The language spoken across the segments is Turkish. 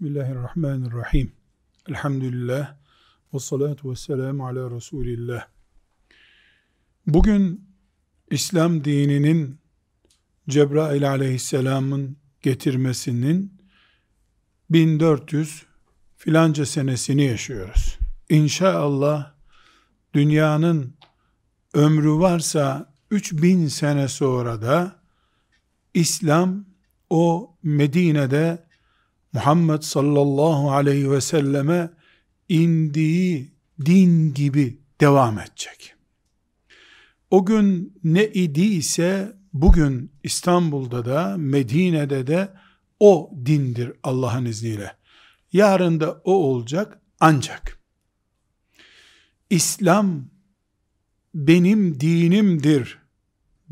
Bismillahirrahmanirrahim. Elhamdülillah. Ve salatu ve selamu ala Resulillah. Bugün İslam dininin Cebrail aleyhisselamın getirmesinin 1400 filanca senesini yaşıyoruz. İnşallah dünyanın ömrü varsa 3000 sene sonra da İslam o Medine'de Muhammed sallallahu aleyhi ve selleme indiği din gibi devam edecek. O gün ne idiyse bugün İstanbul'da da Medine'de de o dindir Allah'ın izniyle. Yarın da o olacak ancak İslam benim dinimdir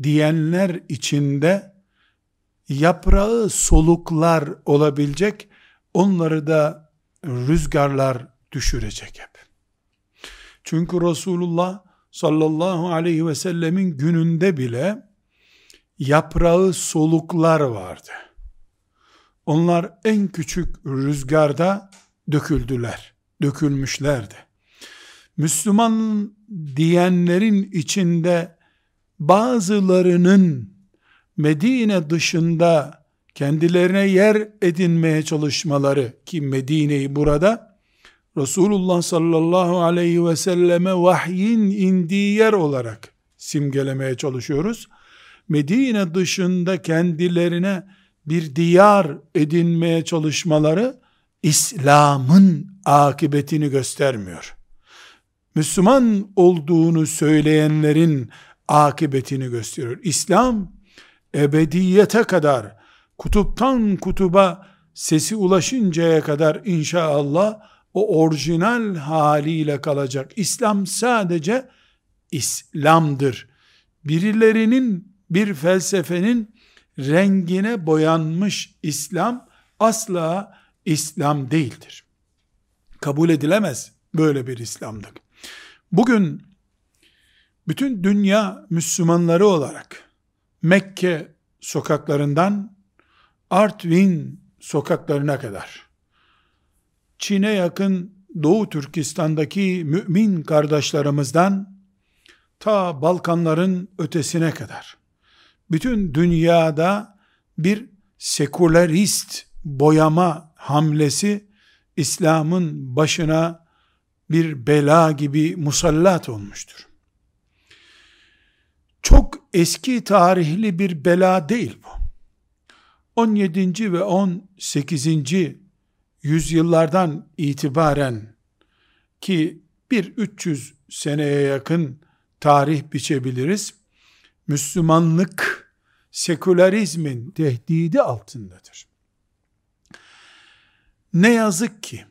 diyenler içinde yaprağı soluklar olabilecek, onları da rüzgarlar düşürecek hep. Çünkü Resulullah sallallahu aleyhi ve sellemin gününde bile yaprağı soluklar vardı. Onlar en küçük rüzgarda döküldüler, dökülmüşlerdi. Müslüman diyenlerin içinde bazılarının Medine dışında kendilerine yer edinmeye çalışmaları ki Medine'yi burada Resulullah sallallahu aleyhi ve selleme vahyin indiği yer olarak simgelemeye çalışıyoruz. Medine dışında kendilerine bir diyar edinmeye çalışmaları İslam'ın akıbetini göstermiyor. Müslüman olduğunu söyleyenlerin akıbetini gösteriyor. İslam ebediyete kadar kutuptan kutuba sesi ulaşıncaya kadar inşallah o orijinal haliyle kalacak. İslam sadece İslam'dır. Birilerinin bir felsefenin rengine boyanmış İslam asla İslam değildir. Kabul edilemez böyle bir İslamlık. Bugün bütün dünya Müslümanları olarak Mekke sokaklarından Artvin sokaklarına kadar. Çin'e yakın Doğu Türkistan'daki mümin kardeşlerimizden ta Balkanların ötesine kadar. Bütün dünyada bir sekülerist boyama hamlesi İslam'ın başına bir bela gibi musallat olmuştur. Çok eski tarihli bir bela değil bu. 17. ve 18. yüzyıllardan itibaren ki bir 300 seneye yakın tarih biçebiliriz. Müslümanlık sekülerizmin tehdidi altındadır. Ne yazık ki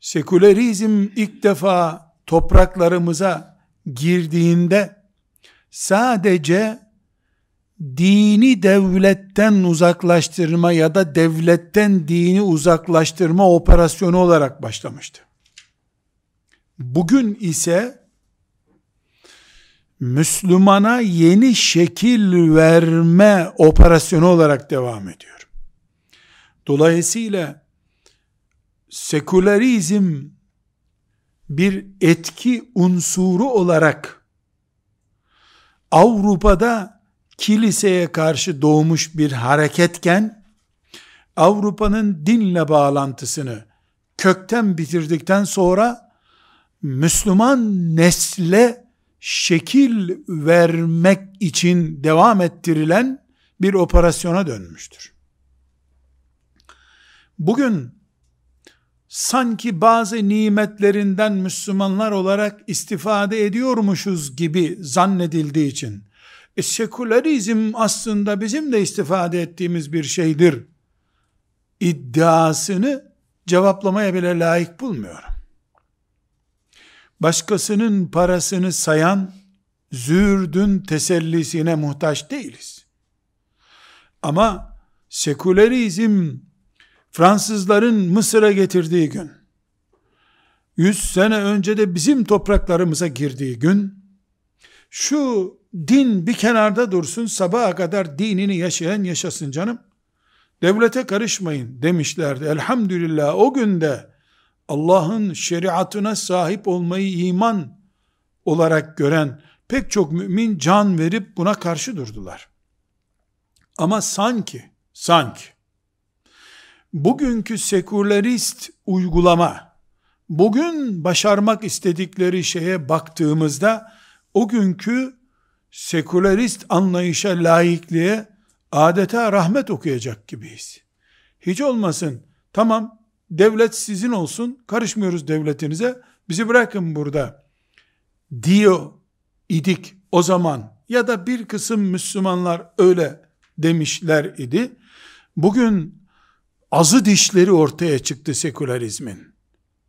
sekülerizm ilk defa topraklarımıza girdiğinde sadece dini devletten uzaklaştırma ya da devletten dini uzaklaştırma operasyonu olarak başlamıştı. Bugün ise Müslümana yeni şekil verme operasyonu olarak devam ediyor. Dolayısıyla sekülerizm bir etki unsuru olarak Avrupa'da kiliseye karşı doğmuş bir hareketken Avrupa'nın dinle bağlantısını kökten bitirdikten sonra Müslüman nesle şekil vermek için devam ettirilen bir operasyona dönmüştür. Bugün sanki bazı nimetlerinden Müslümanlar olarak istifade ediyormuşuz gibi zannedildiği için e, sekülerizm aslında bizim de istifade ettiğimiz bir şeydir iddiasını cevaplamaya bile layık bulmuyorum. Başkasının parasını sayan zürdün tesellisine muhtaç değiliz. Ama sekülerizm Fransızların Mısır'a getirdiği gün, 100 sene önce de bizim topraklarımıza girdiği gün, şu din bir kenarda dursun, sabaha kadar dinini yaşayan yaşasın canım. devlete karışmayın demişlerdi. Elhamdülillah o günde Allah'ın şeriatına sahip olmayı iman olarak gören pek çok mümin can verip buna karşı durdular. Ama sanki, sanki bugünkü sekülerist uygulama, bugün başarmak istedikleri şeye baktığımızda o günkü sekülerist anlayışa, laikliğe adeta rahmet okuyacak gibiyiz. Hiç olmasın, tamam devlet sizin olsun, karışmıyoruz devletinize, bizi bırakın burada diyor idik o zaman ya da bir kısım Müslümanlar öyle demişler idi. Bugün azı dişleri ortaya çıktı sekülerizmin.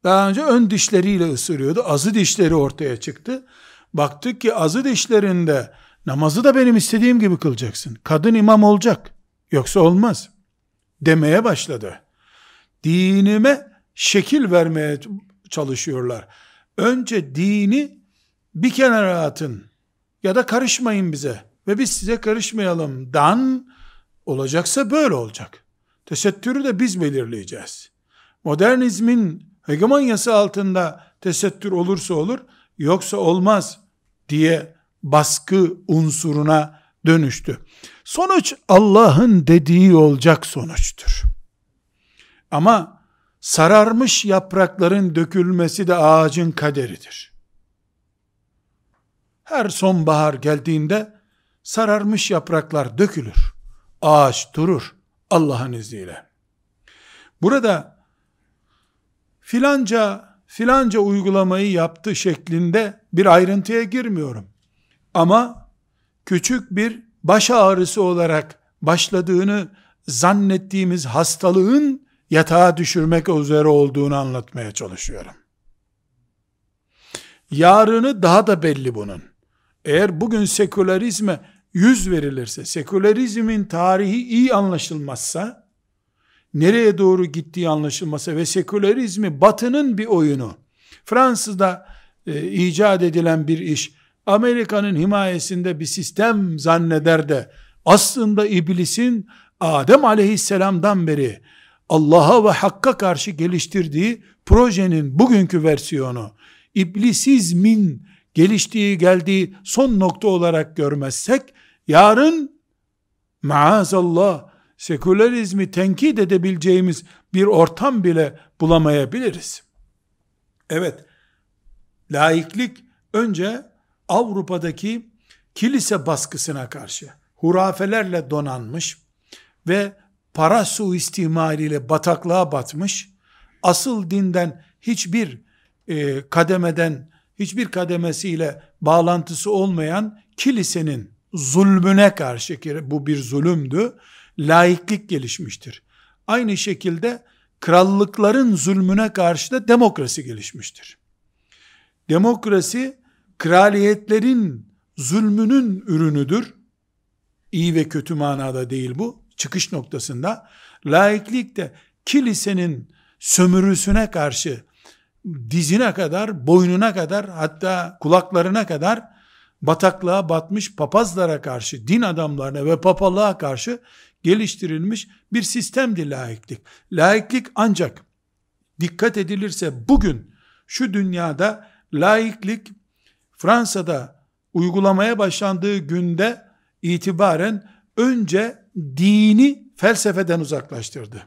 Daha önce ön dişleriyle ısırıyordu. Azı dişleri ortaya çıktı. Baktık ki azı dişlerinde namazı da benim istediğim gibi kılacaksın. Kadın imam olacak. Yoksa olmaz. Demeye başladı. Dinime şekil vermeye çalışıyorlar. Önce dini bir kenara atın ya da karışmayın bize ve biz size karışmayalım dan olacaksa böyle olacak. Tesettürü de biz belirleyeceğiz. Modernizmin hegemonyası altında tesettür olursa olur, yoksa olmaz diye baskı unsuruna dönüştü. Sonuç Allah'ın dediği olacak sonuçtur. Ama sararmış yaprakların dökülmesi de ağacın kaderidir. Her sonbahar geldiğinde sararmış yapraklar dökülür. Ağaç durur Allah'ın izniyle. Burada filanca filanca uygulamayı yaptı şeklinde bir ayrıntıya girmiyorum. Ama küçük bir baş ağrısı olarak başladığını zannettiğimiz hastalığın yatağa düşürmek üzere olduğunu anlatmaya çalışıyorum. Yarını daha da belli bunun. Eğer bugün sekülerizme yüz verilirse, sekülerizmin tarihi iyi anlaşılmazsa, nereye doğru gittiği anlaşılmasa ve sekülerizmi batının bir oyunu, Fransız'da e, icat edilen bir iş, Amerika'nın himayesinde bir sistem zanneder de, aslında iblisin Adem aleyhisselamdan beri Allah'a ve Hakk'a karşı geliştirdiği projenin bugünkü versiyonu, iblisizmin geliştiği geldiği son nokta olarak görmezsek, yarın maazallah sekülerizmi tenkit edebileceğimiz bir ortam bile bulamayabiliriz. Evet, laiklik önce Avrupa'daki kilise baskısına karşı hurafelerle donanmış ve para suistimaliyle bataklığa batmış, asıl dinden hiçbir e, kademeden, hiçbir kademesiyle bağlantısı olmayan kilisenin zulmüne karşı ki bu bir zulümdü, laiklik gelişmiştir. Aynı şekilde krallıkların zulmüne karşı da demokrasi gelişmiştir. Demokrasi kraliyetlerin zulmünün ürünüdür. İyi ve kötü manada değil bu. Çıkış noktasında. Laiklik de kilisenin sömürüsüne karşı dizine kadar, boynuna kadar hatta kulaklarına kadar bataklığa batmış papazlara karşı, din adamlarına ve papalığa karşı geliştirilmiş bir sistemdi laiklik. Laiklik ancak dikkat edilirse bugün şu dünyada laiklik Fransa'da uygulamaya başlandığı günde itibaren önce dini felsefeden uzaklaştırdı.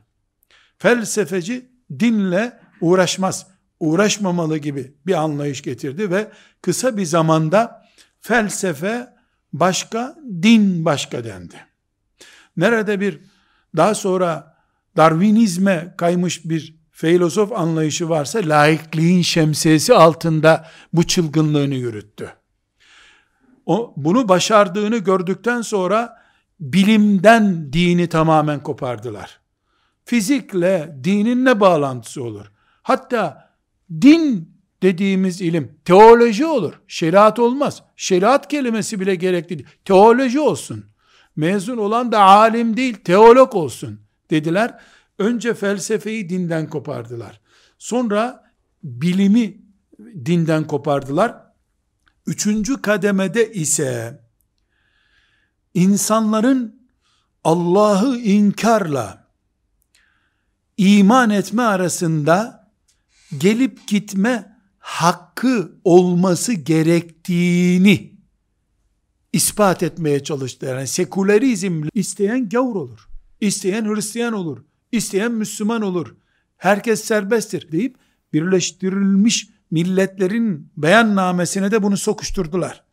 Felsefeci dinle uğraşmaz, uğraşmamalı gibi bir anlayış getirdi ve kısa bir zamanda felsefe başka, din başka dendi. Nerede bir daha sonra Darwinizme kaymış bir filozof anlayışı varsa laikliğin şemsiyesi altında bu çılgınlığını yürüttü. O, bunu başardığını gördükten sonra bilimden dini tamamen kopardılar. Fizikle dinin ne bağlantısı olur? Hatta din dediğimiz ilim teoloji olur. Şeriat olmaz. Şeriat kelimesi bile gerekli değil. Teoloji olsun. Mezun olan da alim değil, teolog olsun dediler. Önce felsefeyi dinden kopardılar. Sonra bilimi dinden kopardılar. Üçüncü kademede ise insanların Allah'ı inkarla iman etme arasında gelip gitme hakkı olması gerektiğini ispat etmeye çalıştı. Yani sekülerizm isteyen gavur olur. isteyen Hristiyan olur. isteyen Müslüman olur. Herkes serbesttir deyip birleştirilmiş milletlerin beyannamesine de bunu sokuşturdular.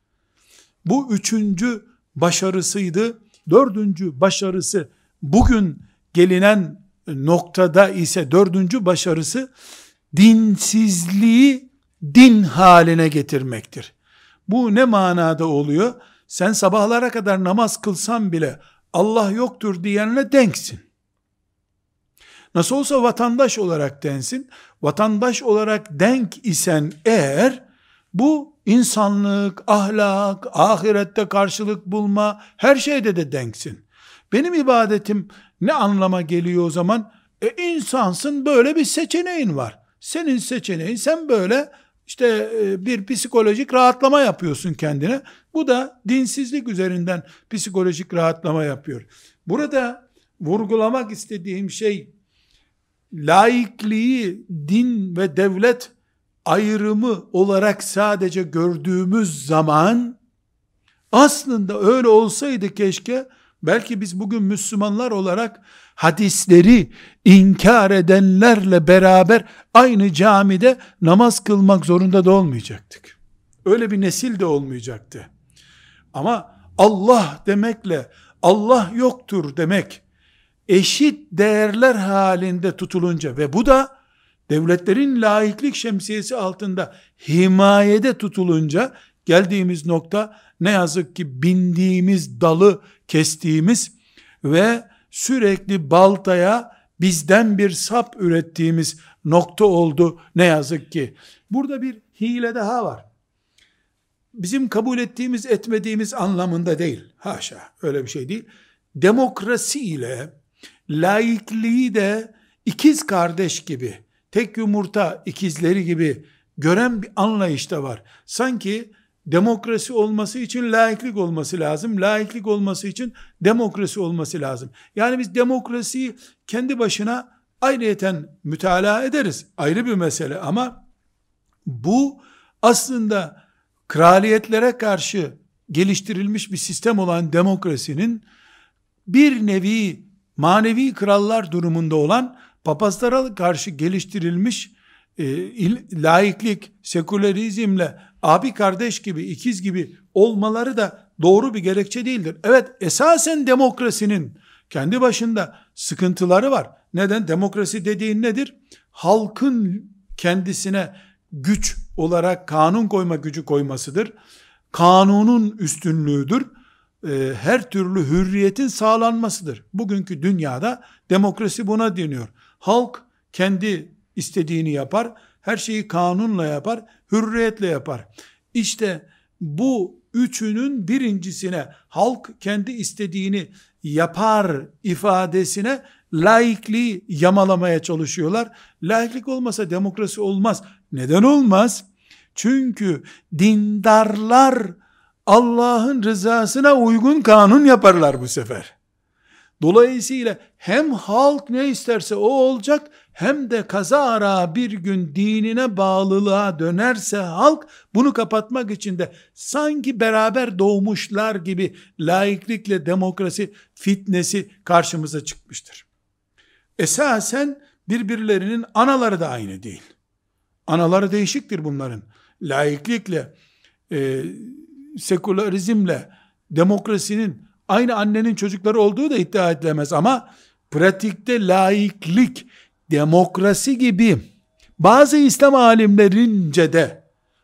Bu üçüncü başarısıydı. Dördüncü başarısı bugün gelinen noktada ise dördüncü başarısı dinsizliği din haline getirmektir. Bu ne manada oluyor? Sen sabahlara kadar namaz kılsan bile Allah yoktur diyenle denksin. Nasıl olsa vatandaş olarak densin. Vatandaş olarak denk isen eğer bu insanlık, ahlak, ahirette karşılık bulma her şeyde de denksin. Benim ibadetim ne anlama geliyor o zaman? E insansın böyle bir seçeneğin var. Senin seçeneğin sen böyle işte e, bir psikolojik rahatlama yapıyorsun kendine. Bu da dinsizlik üzerinden psikolojik rahatlama yapıyor. Burada vurgulamak istediğim şey laikliği din ve devlet ayrımı olarak sadece gördüğümüz zaman aslında öyle olsaydı keşke belki biz bugün Müslümanlar olarak hadisleri inkar edenlerle beraber aynı camide namaz kılmak zorunda da olmayacaktık. Öyle bir nesil de olmayacaktı. Ama Allah demekle Allah yoktur demek eşit değerler halinde tutulunca ve bu da devletlerin laiklik şemsiyesi altında himayede tutulunca geldiğimiz nokta ne yazık ki bindiğimiz dalı kestiğimiz ve sürekli baltaya bizden bir sap ürettiğimiz nokta oldu ne yazık ki. Burada bir hile daha var. Bizim kabul ettiğimiz etmediğimiz anlamında değil. Haşa öyle bir şey değil. Demokrasi ile laikliği de ikiz kardeş gibi, tek yumurta ikizleri gibi gören bir anlayış da var. Sanki demokrasi olması için laiklik olması lazım. Laiklik olması için demokrasi olması lazım. Yani biz demokrasiyi kendi başına ayrıyeten mütalaa ederiz. Ayrı bir mesele ama bu aslında kraliyetlere karşı geliştirilmiş bir sistem olan demokrasinin bir nevi manevi krallar durumunda olan papazlara karşı geliştirilmiş e, laiklik, sekülerizmle abi kardeş gibi, ikiz gibi olmaları da doğru bir gerekçe değildir. Evet esasen demokrasinin kendi başında sıkıntıları var. Neden? Demokrasi dediğin nedir? Halkın kendisine güç olarak kanun koyma gücü koymasıdır. Kanunun üstünlüğüdür. Ee, her türlü hürriyetin sağlanmasıdır. Bugünkü dünyada demokrasi buna deniyor. Halk kendi istediğini yapar, her şeyi kanunla yapar, hürriyetle yapar. İşte bu üçünün birincisine halk kendi istediğini yapar ifadesine laikliği yamalamaya çalışıyorlar. Laiklik olmasa demokrasi olmaz. Neden olmaz? Çünkü dindarlar Allah'ın rızasına uygun kanun yaparlar bu sefer. Dolayısıyla hem halk ne isterse o olacak hem de kaza ara bir gün dinine bağlılığa dönerse halk bunu kapatmak için de sanki beraber doğmuşlar gibi laiklikle demokrasi fitnesi karşımıza çıkmıştır. Esasen birbirlerinin anaları da aynı değil. Anaları değişiktir bunların. Laiklikle, e, sekülerizmle, demokrasinin aynı annenin çocukları olduğu da iddia edilemez ama pratikte laiklik, demokrasi gibi bazı İslam alimlerince de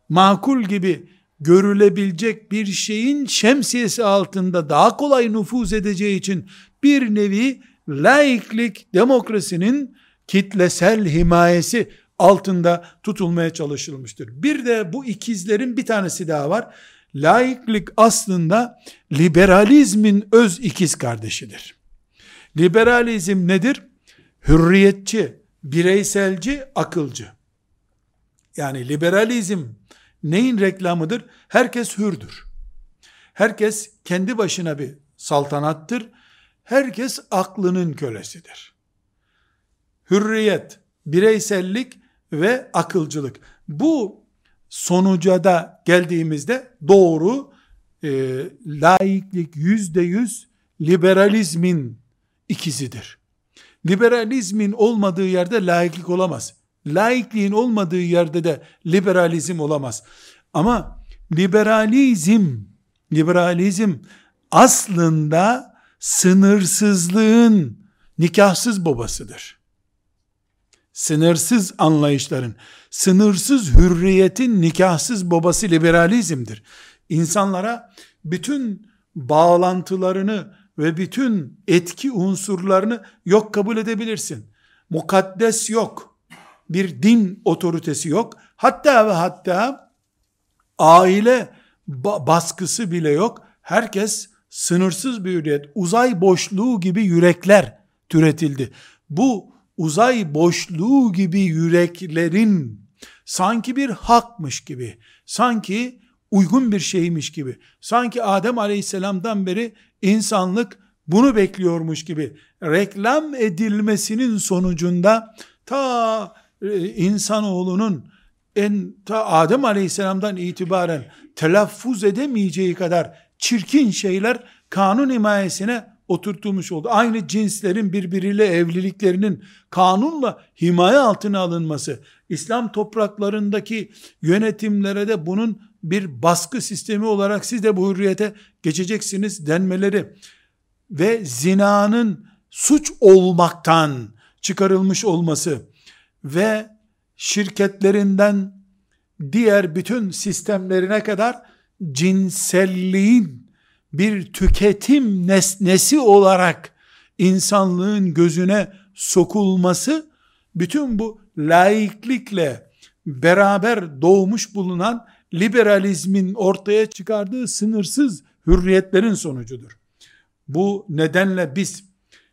makul gibi görülebilecek bir şeyin şemsiyesi altında daha kolay nüfuz edeceği için bir nevi laiklik demokrasinin kitlesel himayesi altında tutulmaya çalışılmıştır. Bir de bu ikizlerin bir tanesi daha var. Laiklik aslında liberalizmin öz ikiz kardeşidir. Liberalizm nedir? Hürriyetçi, bireyselci, akılcı. Yani liberalizm neyin reklamıdır? Herkes hürdür. Herkes kendi başına bir saltanattır. Herkes aklının kölesidir. hürriyet, bireysellik ve akılcılık. Bu sonuca da geldiğimizde doğru e, laiklik yüzde yüz liberalizmin ikizidir. Liberalizmin olmadığı yerde laiklik olamaz. Laikliğin olmadığı yerde de liberalizm olamaz. Ama liberalizm, liberalizm aslında sınırsızlığın nikahsız babasıdır. Sınırsız anlayışların, sınırsız hürriyetin nikahsız babası liberalizmdir. İnsanlara bütün bağlantılarını ve bütün etki unsurlarını yok kabul edebilirsin. Mukaddes yok. Bir din otoritesi yok. Hatta ve hatta aile baskısı bile yok. Herkes sınırsız bir hürriyet, uzay boşluğu gibi yürekler türetildi. Bu uzay boşluğu gibi yüreklerin sanki bir hakmış gibi, sanki uygun bir şeymiş gibi, sanki Adem aleyhisselamdan beri insanlık bunu bekliyormuş gibi reklam edilmesinin sonucunda ta e, insanoğlunun en ta Adem aleyhisselamdan itibaren telaffuz edemeyeceği kadar çirkin şeyler kanun himayesine oturtulmuş oldu. Aynı cinslerin birbiriyle evliliklerinin kanunla himaye altına alınması, İslam topraklarındaki yönetimlere de bunun bir baskı sistemi olarak siz de bu hürriyete geçeceksiniz denmeleri ve zinanın suç olmaktan çıkarılmış olması ve şirketlerinden diğer bütün sistemlerine kadar cinselliğin bir tüketim nesnesi olarak insanlığın gözüne sokulması bütün bu laiklikle beraber doğmuş bulunan liberalizmin ortaya çıkardığı sınırsız hürriyetlerin sonucudur. Bu nedenle biz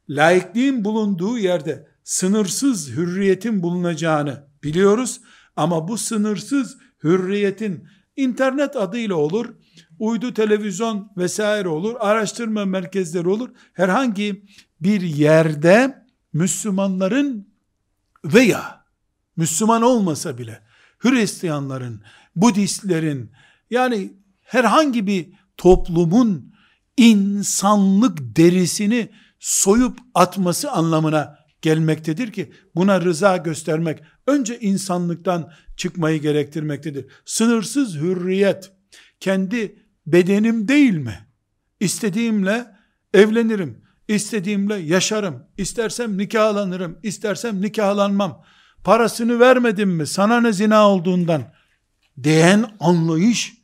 laikliğin bulunduğu yerde sınırsız hürriyetin bulunacağını biliyoruz ama bu sınırsız hürriyetin internet adıyla olur, uydu televizyon vesaire olur, araştırma merkezleri olur. Herhangi bir yerde Müslümanların veya Müslüman olmasa bile Hristiyanların, Budistlerin yani herhangi bir toplumun insanlık derisini soyup atması anlamına gelmektedir ki buna rıza göstermek önce insanlıktan çıkmayı gerektirmektedir. Sınırsız hürriyet kendi bedenim değil mi? İstediğimle evlenirim, istediğimle yaşarım, istersem nikahlanırım, istersem nikahlanmam. Parasını vermedim mi sana ne zina olduğundan diyen anlayış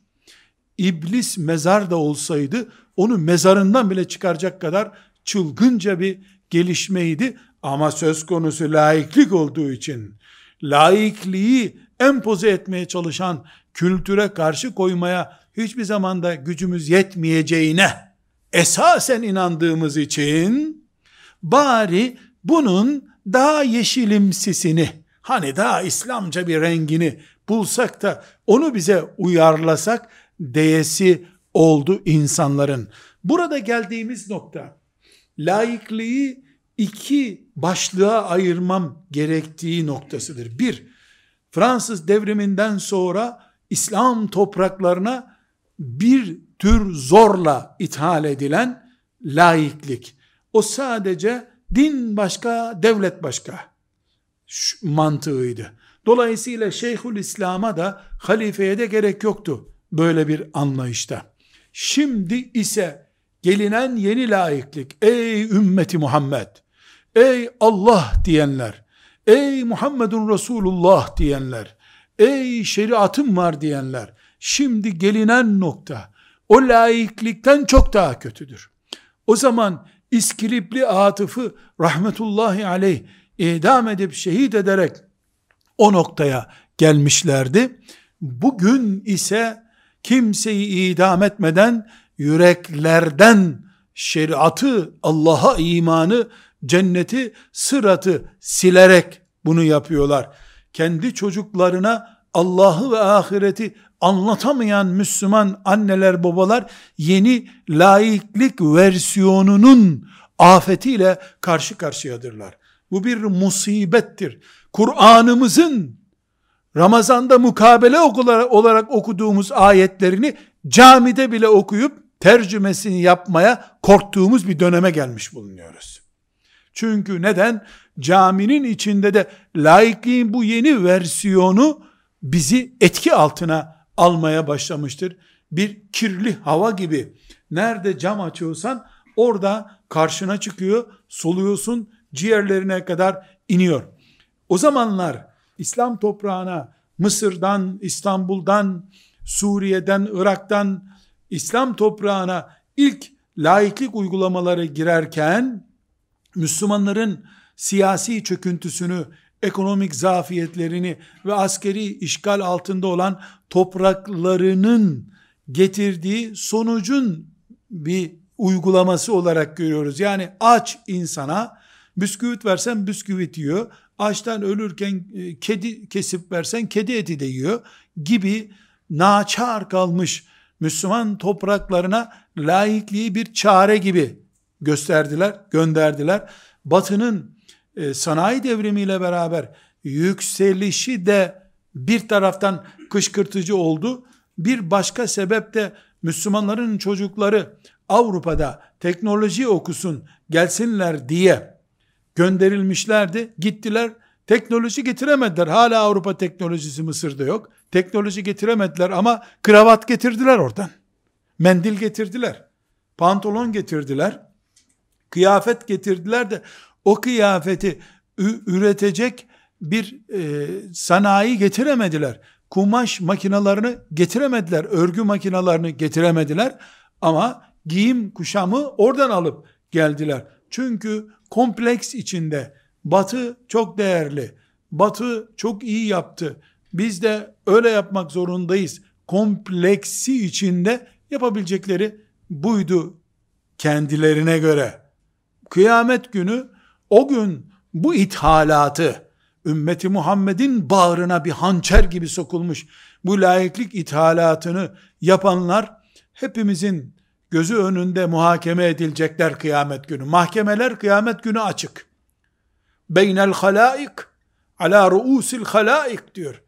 iblis mezar da olsaydı onu mezarından bile çıkaracak kadar çılgınca bir gelişmeydi. Ama söz konusu laiklik olduğu için laikliği empoze etmeye çalışan kültüre karşı koymaya hiçbir zamanda gücümüz yetmeyeceğine esasen inandığımız için bari bunun daha yeşilimsisini hani daha İslamca bir rengini bulsak da onu bize uyarlasak değesi oldu insanların. Burada geldiğimiz nokta laikliği iki başlığa ayırmam gerektiği noktasıdır. Bir, Fransız devriminden sonra İslam topraklarına bir tür zorla ithal edilen laiklik. O sadece din başka, devlet başka mantığıydı. Dolayısıyla Şeyhül İslam'a da halifeye de gerek yoktu böyle bir anlayışta. Şimdi ise gelinen yeni laiklik, ey ümmeti Muhammed, ey Allah diyenler, ey Muhammedun Resulullah diyenler, ey şeriatım var diyenler, şimdi gelinen nokta, o laiklikten çok daha kötüdür. O zaman İskilipli Atıf'ı rahmetullahi aleyh idam edip şehit ederek o noktaya gelmişlerdi. Bugün ise kimseyi idam etmeden yüreklerden şeriatı, Allah'a imanı, cenneti, sıratı silerek bunu yapıyorlar. Kendi çocuklarına Allah'ı ve ahireti anlatamayan Müslüman anneler babalar yeni laiklik versiyonunun afetiyle karşı karşıyadırlar. Bu bir musibettir. Kur'an'ımızın Ramazan'da mukabele olarak okuduğumuz ayetlerini camide bile okuyup tercümesini yapmaya korktuğumuz bir döneme gelmiş bulunuyoruz. Çünkü neden? Caminin içinde de laikliğin bu yeni versiyonu bizi etki altına almaya başlamıştır. Bir kirli hava gibi. Nerede cam açıyorsan orada karşına çıkıyor, soluyorsun, ciğerlerine kadar iniyor. O zamanlar İslam toprağına Mısır'dan, İstanbul'dan, Suriye'den, Irak'tan İslam toprağına ilk laiklik uygulamaları girerken Müslümanların siyasi çöküntüsünü, ekonomik zafiyetlerini ve askeri işgal altında olan topraklarının getirdiği sonucun bir uygulaması olarak görüyoruz. Yani aç insana bisküvit versen bisküvit yiyor. Açtan ölürken e, kedi kesip versen kedi eti de yiyor gibi naçar kalmış Müslüman topraklarına laikliği bir çare gibi gösterdiler, gönderdiler. Batının e, sanayi devrimiyle beraber yükselişi de bir taraftan kışkırtıcı oldu. Bir başka sebep de Müslümanların çocukları Avrupa'da teknoloji okusun, gelsinler diye gönderilmişlerdi. Gittiler, teknoloji getiremediler. Hala Avrupa teknolojisi Mısır'da yok. Teknoloji getiremediler ama kravat getirdiler oradan. Mendil getirdiler. Pantolon getirdiler. Kıyafet getirdiler de o kıyafeti üretecek bir e, sanayi getiremediler. Kumaş makinalarını getiremediler. Örgü makinalarını getiremediler. Ama giyim kuşamı oradan alıp geldiler. Çünkü kompleks içinde batı çok değerli. Batı çok iyi yaptı. Biz de öyle yapmak zorundayız. Kompleksi içinde yapabilecekleri buydu kendilerine göre. Kıyamet günü o gün bu ithalatı ümmeti Muhammed'in bağrına bir hançer gibi sokulmuş bu layıklık ithalatını yapanlar hepimizin gözü önünde muhakeme edilecekler kıyamet günü. Mahkemeler kıyamet günü açık. Beynel halaik ala ruusil halaik diyor.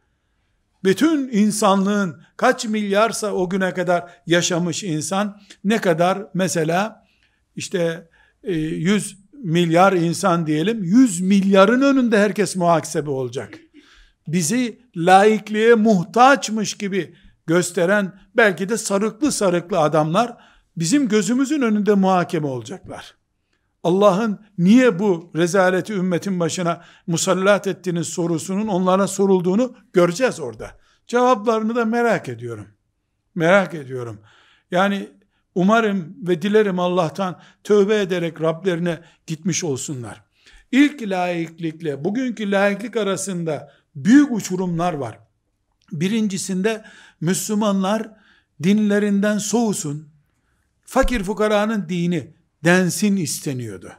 Bütün insanlığın kaç milyarsa o güne kadar yaşamış insan ne kadar mesela işte 100 e, milyar insan diyelim 100 milyarın önünde herkes muhakebe olacak. Bizi laikliğe muhtaçmış gibi gösteren belki de sarıklı sarıklı adamlar bizim gözümüzün önünde muhakeme olacaklar. Allah'ın niye bu rezaleti ümmetin başına musallat ettiğiniz sorusunun onlara sorulduğunu göreceğiz orada. Cevaplarını da merak ediyorum. Merak ediyorum. Yani umarım ve dilerim Allah'tan tövbe ederek Rablerine gitmiş olsunlar. İlk laiklikle bugünkü laiklik arasında büyük uçurumlar var. Birincisinde Müslümanlar dinlerinden soğusun, fakir fukaranın dini densin isteniyordu.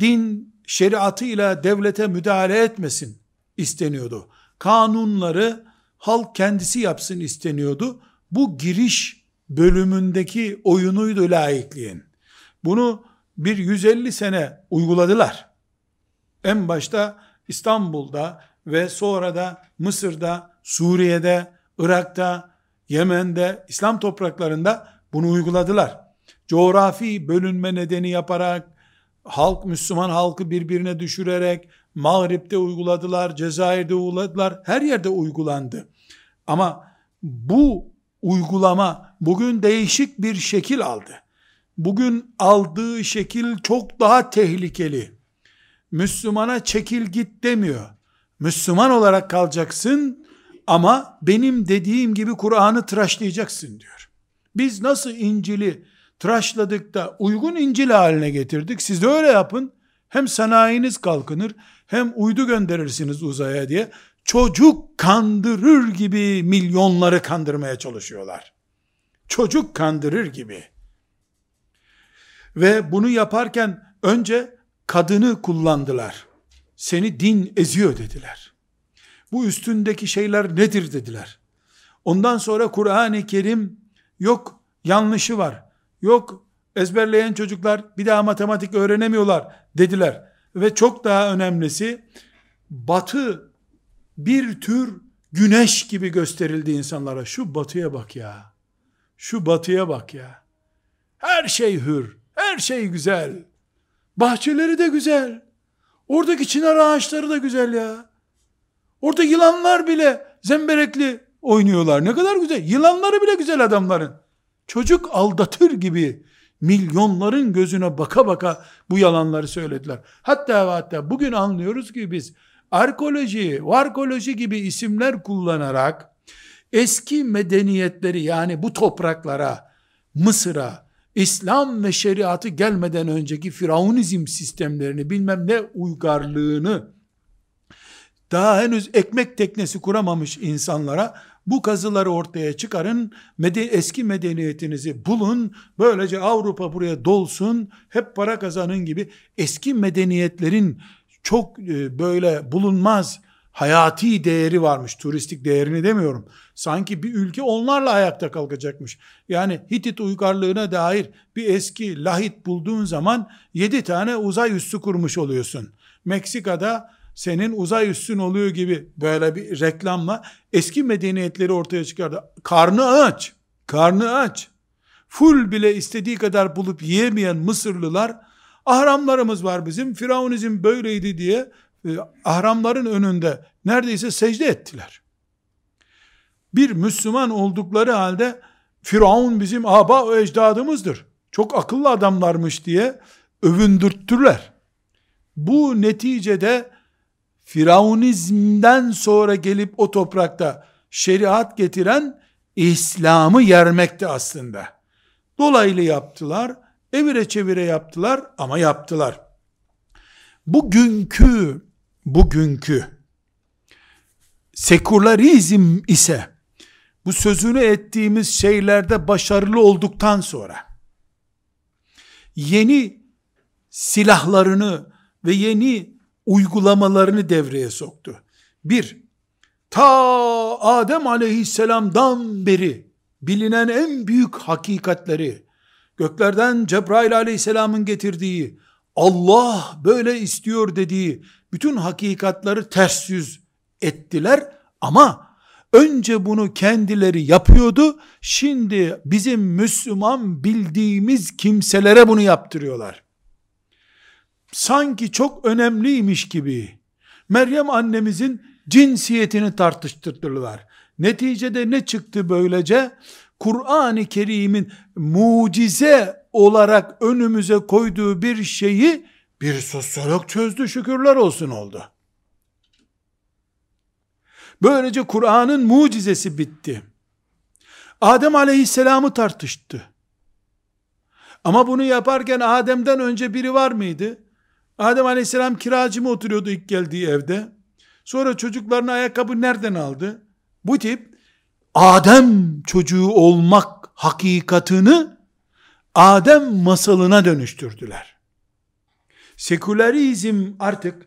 Din şeriatıyla devlete müdahale etmesin isteniyordu. Kanunları halk kendisi yapsın isteniyordu. Bu giriş bölümündeki oyunuydu laikliğin. Bunu bir 150 sene uyguladılar. En başta İstanbul'da ve sonra da Mısır'da, Suriye'de, Irak'ta, Yemen'de, İslam topraklarında bunu uyguladılar. Coğrafi bölünme nedeni yaparak, halk Müslüman halkı birbirine düşürerek, Mağrip'te uyguladılar, Cezayir'de uyguladılar, her yerde uygulandı. Ama bu uygulama bugün değişik bir şekil aldı. Bugün aldığı şekil çok daha tehlikeli. Müslümana çekil git demiyor. Müslüman olarak kalacaksın ama benim dediğim gibi Kur'an'ı tıraşlayacaksın diyor. Biz nasıl İncil'i tıraşladık da uygun İncil haline getirdik. Siz de öyle yapın. Hem sanayiniz kalkınır hem uydu gönderirsiniz uzaya diye. Çocuk kandırır gibi milyonları kandırmaya çalışıyorlar. Çocuk kandırır gibi. Ve bunu yaparken önce kadını kullandılar. Seni din eziyor dediler. Bu üstündeki şeyler nedir dediler. Ondan sonra Kur'an-ı Kerim yok yanlışı var. Yok ezberleyen çocuklar bir daha matematik öğrenemiyorlar dediler. ve çok daha önemlisi batı bir tür güneş gibi gösterildi insanlara. Şu batıya bak ya. Şu batıya bak ya. Her şey hür. Her şey güzel. Bahçeleri de güzel. Oradaki çınar ağaçları da güzel ya. Orada yılanlar bile zemberekli oynuyorlar. Ne kadar güzel. Yılanları bile güzel adamların. Çocuk aldatır gibi milyonların gözüne baka baka bu yalanları söylediler. Hatta ve hatta bugün anlıyoruz ki biz arkeoloji, varkoloji gibi isimler kullanarak eski medeniyetleri yani bu topraklara, Mısır'a, İslam ve şeriatı gelmeden önceki firavunizm sistemlerini bilmem ne uygarlığını daha henüz ekmek teknesi kuramamış insanlara bu kazıları ortaya çıkarın, mede eski medeniyetinizi bulun, böylece Avrupa buraya dolsun, hep para kazanın gibi eski medeniyetlerin çok e, böyle bulunmaz hayati değeri varmış. Turistik değerini demiyorum. Sanki bir ülke onlarla ayakta kalkacakmış. Yani Hitit uygarlığına dair bir eski lahit bulduğun zaman yedi tane uzay üssü kurmuş oluyorsun. Meksika'da senin uzay üssün oluyor gibi böyle bir reklamla eski medeniyetleri ortaya çıkardı. Karnı aç. Karnı aç. Full bile istediği kadar bulup yiyemeyen Mısırlılar ahramlarımız var bizim. Firavunizm böyleydi diye e, ahramların önünde neredeyse secde ettiler. Bir Müslüman oldukları halde Firavun bizim aba ve ecdadımızdır. Çok akıllı adamlarmış diye övündürttüler. Bu neticede Firavunizmden sonra gelip o toprakta şeriat getiren İslam'ı yermekti aslında. Dolaylı yaptılar, evire çevire yaptılar ama yaptılar. Bugünkü, bugünkü sekülerizm ise bu sözünü ettiğimiz şeylerde başarılı olduktan sonra yeni silahlarını ve yeni uygulamalarını devreye soktu. Bir, ta Adem aleyhisselamdan beri bilinen en büyük hakikatleri, göklerden Cebrail aleyhisselamın getirdiği, Allah böyle istiyor dediği bütün hakikatları ters yüz ettiler ama önce bunu kendileri yapıyordu. Şimdi bizim Müslüman bildiğimiz kimselere bunu yaptırıyorlar sanki çok önemliymiş gibi Meryem annemizin cinsiyetini tartıştırdılar. Neticede ne çıktı böylece? Kur'an-ı Kerim'in mucize olarak önümüze koyduğu bir şeyi bir sosyolog çözdü şükürler olsun oldu. Böylece Kur'an'ın mucizesi bitti. Adem aleyhisselamı tartıştı. Ama bunu yaparken Adem'den önce biri var mıydı? Adem aleyhisselam kiracı mı oturuyordu ilk geldiği evde? Sonra çocuklarına ayakkabı nereden aldı? Bu tip Adem çocuğu olmak hakikatını Adem masalına dönüştürdüler. Sekülerizm artık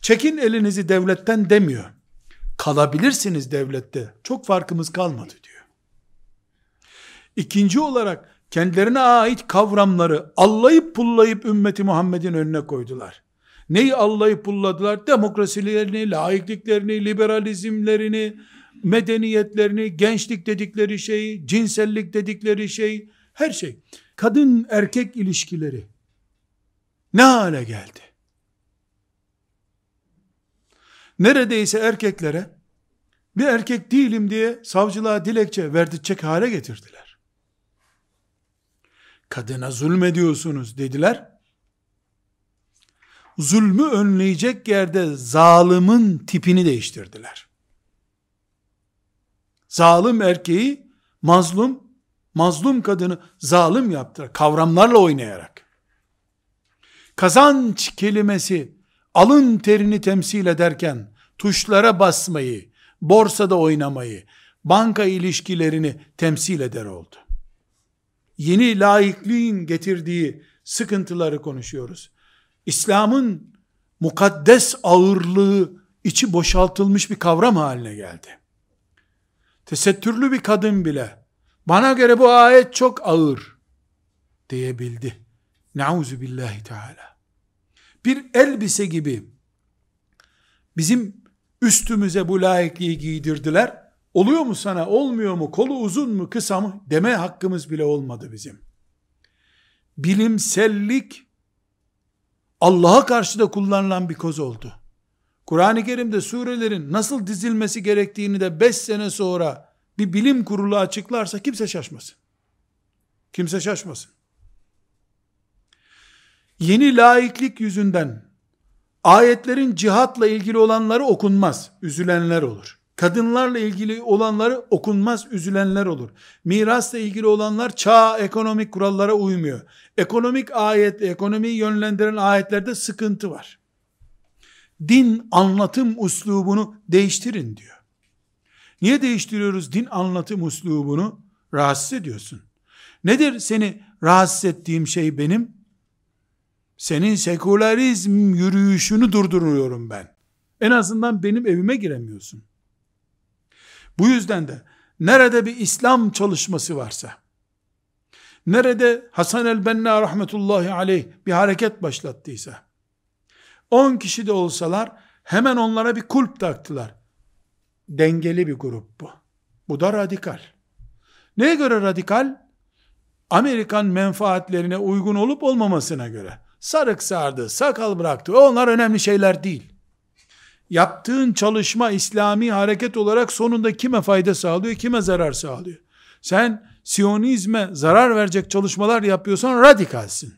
çekin elinizi devletten demiyor. Kalabilirsiniz devlette. Çok farkımız kalmadı diyor. İkinci olarak kendilerine ait kavramları allayıp pullayıp ümmeti Muhammed'in önüne koydular. Neyi allayıp pulladılar? Demokrasilerini, laikliklerini, liberalizmlerini, medeniyetlerini, gençlik dedikleri şey, cinsellik dedikleri şey, her şey. Kadın erkek ilişkileri ne hale geldi? Neredeyse erkeklere bir erkek değilim diye savcılığa dilekçe verdirtecek hale getirdiler kadına zulmediyorsunuz dediler. Zulmü önleyecek yerde zalimin tipini değiştirdiler. Zalim erkeği mazlum, mazlum kadını zalim yaptılar. Kavramlarla oynayarak. Kazanç kelimesi alın terini temsil ederken tuşlara basmayı, borsada oynamayı, banka ilişkilerini temsil eder oldu yeni laikliğin getirdiği sıkıntıları konuşuyoruz. İslam'ın mukaddes ağırlığı içi boşaltılmış bir kavram haline geldi. Tesettürlü bir kadın bile bana göre bu ayet çok ağır diyebildi. Nauzu billahi teala. bir elbise gibi bizim üstümüze bu laikliği giydirdiler. Oluyor mu sana, olmuyor mu, kolu uzun mu, kısa mı deme hakkımız bile olmadı bizim. Bilimsellik Allah'a karşı da kullanılan bir koz oldu. Kur'an-ı Kerim'de surelerin nasıl dizilmesi gerektiğini de 5 sene sonra bir bilim kurulu açıklarsa kimse şaşmasın. Kimse şaşmasın. Yeni laiklik yüzünden ayetlerin cihatla ilgili olanları okunmaz, üzülenler olur. Kadınlarla ilgili olanları okunmaz, üzülenler olur. Mirasla ilgili olanlar çağ ekonomik kurallara uymuyor. Ekonomik ayet, ekonomiyi yönlendiren ayetlerde sıkıntı var. Din anlatım uslubunu değiştirin diyor. Niye değiştiriyoruz din anlatım uslubunu? Rahatsız ediyorsun. Nedir seni rahatsız ettiğim şey benim? Senin sekülerizm yürüyüşünü durduruyorum ben. En azından benim evime giremiyorsun. Bu yüzden de nerede bir İslam çalışması varsa, nerede Hasan el-Benna rahmetullahi aleyh bir hareket başlattıysa, 10 kişi de olsalar hemen onlara bir kulp taktılar. Dengeli bir grup bu. Bu da radikal. Neye göre radikal? Amerikan menfaatlerine uygun olup olmamasına göre. Sarık sardı, sakal bıraktı. Onlar önemli şeyler değil. Yaptığın çalışma İslami hareket olarak sonunda kime fayda sağlıyor, kime zarar sağlıyor. Sen Siyonizme zarar verecek çalışmalar yapıyorsan radikalsin.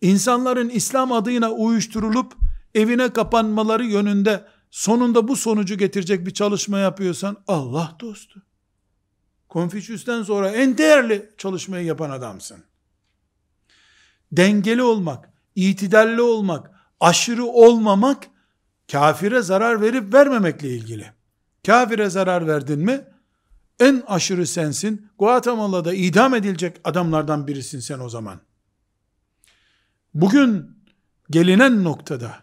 İnsanların İslam adıyla uyuşturulup evine kapanmaları yönünde sonunda bu sonucu getirecek bir çalışma yapıyorsan Allah dostu. Konfüçyüs'ten sonra en değerli çalışmayı yapan adamsın. Dengeli olmak, itidalli olmak, aşırı olmamak kafire zarar verip vermemekle ilgili. Kafire zarar verdin mi en aşırı sensin. Guatemala'da idam edilecek adamlardan birisin sen o zaman. Bugün gelinen noktada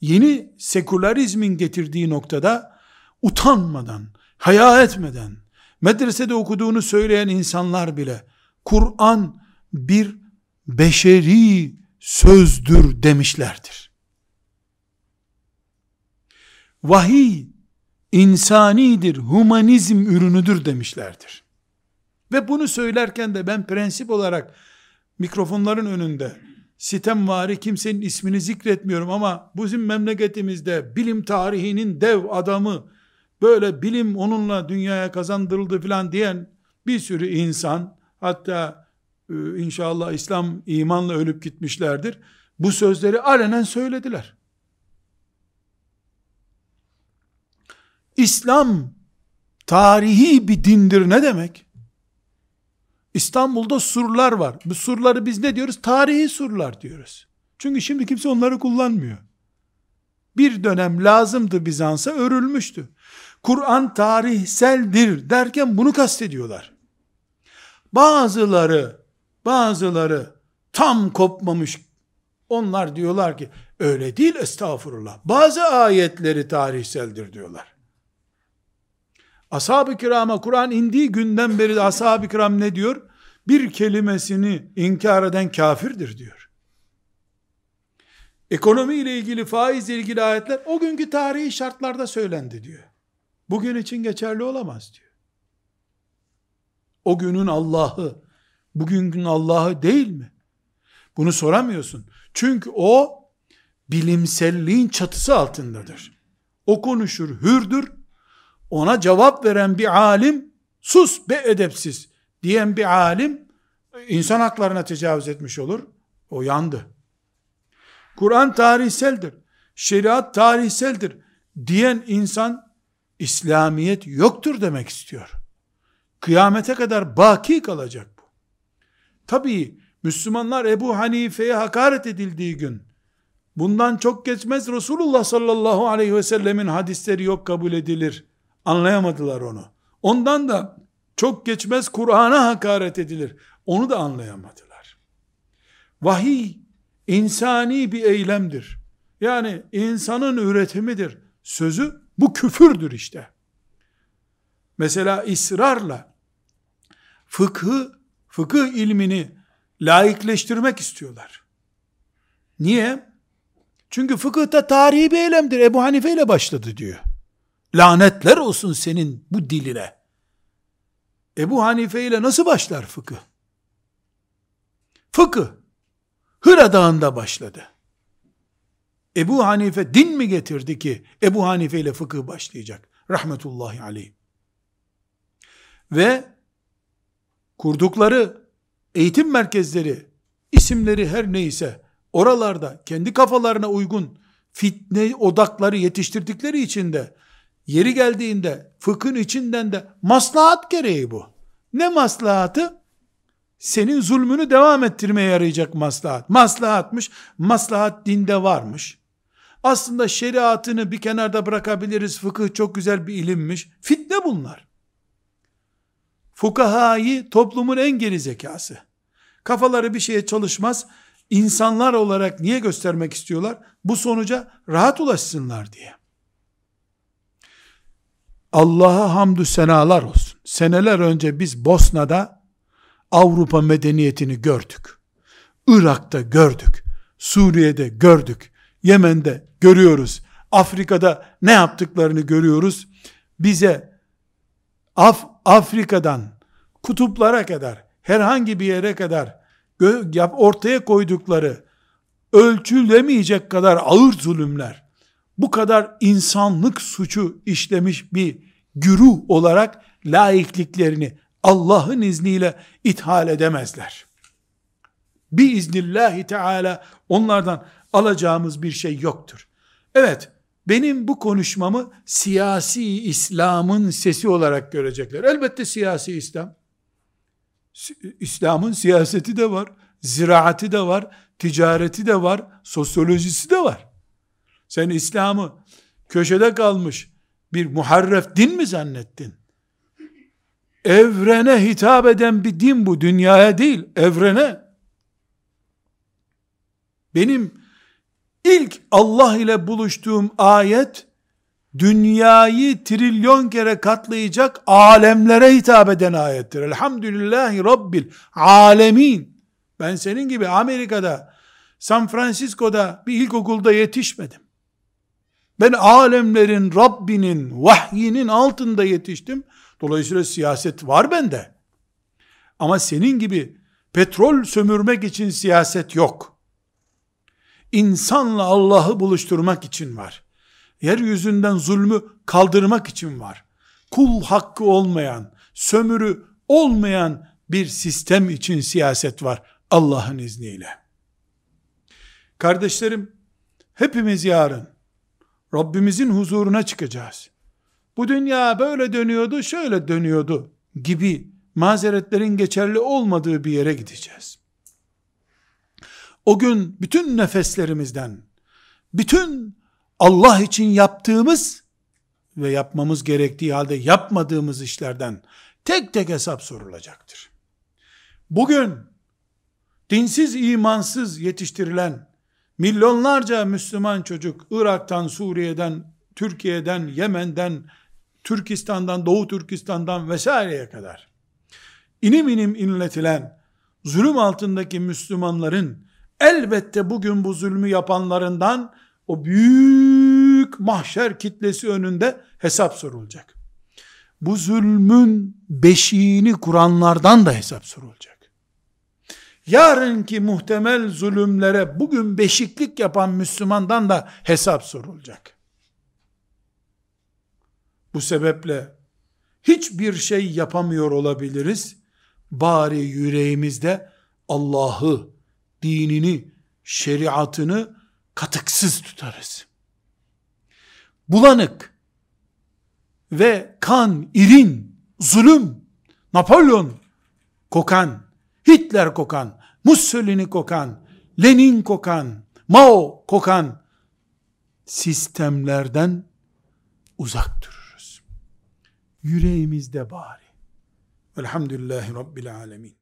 yeni sekülerizmin getirdiği noktada utanmadan, haya etmeden, medresede okuduğunu söyleyen insanlar bile Kur'an bir beşeri sözdür demişlerdir. Vahiy insanidir, humanizm ürünüdür demişlerdir. Ve bunu söylerken de ben prensip olarak mikrofonların önünde sitemvari kimsenin ismini zikretmiyorum ama bizim memleketimizde bilim tarihinin dev adamı böyle bilim onunla dünyaya kazandırıldı filan diyen bir sürü insan hatta e, inşallah İslam imanla ölüp gitmişlerdir. Bu sözleri alenen söylediler. İslam tarihi bir dindir ne demek? İstanbul'da surlar var. Bu surları biz ne diyoruz? Tarihi surlar diyoruz. Çünkü şimdi kimse onları kullanmıyor. Bir dönem lazımdı Bizans'a örülmüştü. Kur'an tarihseldir derken bunu kastediyorlar. Bazıları, bazıları tam kopmamış. Onlar diyorlar ki öyle değil estağfurullah. Bazı ayetleri tarihseldir diyorlar. Ashab-ı kirama Kur'an indiği günden beri ashab-ı kiram ne diyor? Bir kelimesini inkar eden kafirdir diyor. Ekonomi ile ilgili, faiz ile ilgili ayetler o günkü tarihi şartlarda söylendi diyor. Bugün için geçerli olamaz diyor. O günün Allah'ı, bugünkün Allah'ı değil mi? Bunu soramıyorsun. Çünkü o bilimselliğin çatısı altındadır. O konuşur, hürdür, ona cevap veren bir alim, sus be edepsiz diyen bir alim, insan haklarına tecavüz etmiş olur. O yandı. Kur'an tarihseldir. Şeriat tarihseldir. Diyen insan, İslamiyet yoktur demek istiyor. Kıyamete kadar baki kalacak bu. Tabii Müslümanlar Ebu Hanife'ye hakaret edildiği gün, bundan çok geçmez Resulullah sallallahu aleyhi ve sellemin hadisleri yok kabul edilir Anlayamadılar onu. Ondan da çok geçmez Kur'an'a hakaret edilir. Onu da anlayamadılar. Vahiy insani bir eylemdir. Yani insanın üretimidir. Sözü bu küfürdür işte. Mesela ısrarla fıkhı, fıkıh ilmini laikleştirmek istiyorlar. Niye? Çünkü fıkıhta tarihi bir eylemdir. Ebu Hanife ile başladı diyor. Lanetler olsun senin bu diline. Ebu Hanife ile nasıl başlar fıkıh? Fıkıh Hıra Dağı'nda başladı. Ebu Hanife din mi getirdi ki Ebu Hanife ile fıkıh başlayacak? Rahmetullahi aleyh. Ve kurdukları eğitim merkezleri, isimleri her neyse, oralarda kendi kafalarına uygun fitne odakları yetiştirdikleri için de yeri geldiğinde fıkhın içinden de maslahat gereği bu. Ne maslahatı? Senin zulmünü devam ettirmeye yarayacak maslahat. Maslahatmış. Maslahat dinde varmış. Aslında şeriatını bir kenarda bırakabiliriz. Fıkıh çok güzel bir ilimmiş. Fitne bunlar. Fukahayı toplumun en geri zekası. Kafaları bir şeye çalışmaz. İnsanlar olarak niye göstermek istiyorlar? Bu sonuca rahat ulaşsınlar diye. Allah'a hamdü senalar olsun. Seneler önce biz Bosna'da Avrupa medeniyetini gördük. Irak'ta gördük. Suriye'de gördük. Yemen'de görüyoruz. Afrika'da ne yaptıklarını görüyoruz. Bize Af Afrika'dan kutuplara kadar herhangi bir yere kadar ortaya koydukları ölçülemeyecek kadar ağır zulümler, bu kadar insanlık suçu işlemiş bir güruh olarak laikliklerini Allah'ın izniyle ithal edemezler. Bir iznillahi teala onlardan alacağımız bir şey yoktur. Evet, benim bu konuşmamı siyasi İslam'ın sesi olarak görecekler. Elbette siyasi İslam. İslam'ın siyaseti de var, ziraati de var, ticareti de var, sosyolojisi de var. Sen İslam'ı köşede kalmış bir muharref din mi zannettin? Evrene hitap eden bir din bu, dünyaya değil, evrene. Benim ilk Allah ile buluştuğum ayet, dünyayı trilyon kere katlayacak alemlere hitap eden ayettir. Elhamdülillahi Rabbil alemin. Ben senin gibi Amerika'da, San Francisco'da bir ilkokulda yetişmedim. Ben alemlerin Rabbinin vahyinin altında yetiştim. Dolayısıyla siyaset var bende. Ama senin gibi petrol sömürmek için siyaset yok. İnsanla Allah'ı buluşturmak için var. Yeryüzünden zulmü kaldırmak için var. Kul hakkı olmayan, sömürü olmayan bir sistem için siyaset var Allah'ın izniyle. Kardeşlerim, hepimiz yarın Rabbimizin huzuruna çıkacağız. Bu dünya böyle dönüyordu, şöyle dönüyordu gibi mazeretlerin geçerli olmadığı bir yere gideceğiz. O gün bütün nefeslerimizden, bütün Allah için yaptığımız ve yapmamız gerektiği halde yapmadığımız işlerden tek tek hesap sorulacaktır. Bugün dinsiz, imansız yetiştirilen milyonlarca Müslüman çocuk Irak'tan, Suriye'den, Türkiye'den, Yemen'den, Türkistan'dan, Doğu Türkistan'dan vesaireye kadar inim inim inletilen zulüm altındaki Müslümanların elbette bugün bu zulmü yapanlarından o büyük mahşer kitlesi önünde hesap sorulacak. Bu zulmün beşiğini kuranlardan da hesap sorulacak. Yarınki muhtemel zulümlere bugün beşiklik yapan Müslümandan da hesap sorulacak. Bu sebeple hiçbir şey yapamıyor olabiliriz. Bari yüreğimizde Allah'ı, dinini, şeriatını katıksız tutarız. Bulanık ve kan, irin, zulüm, Napolyon kokan, Hitler kokan, Mussolini kokan, Lenin kokan, Mao kokan sistemlerden uzak dururuz. Yüreğimizde bari. Velhamdülillahi Rabbil Alemin.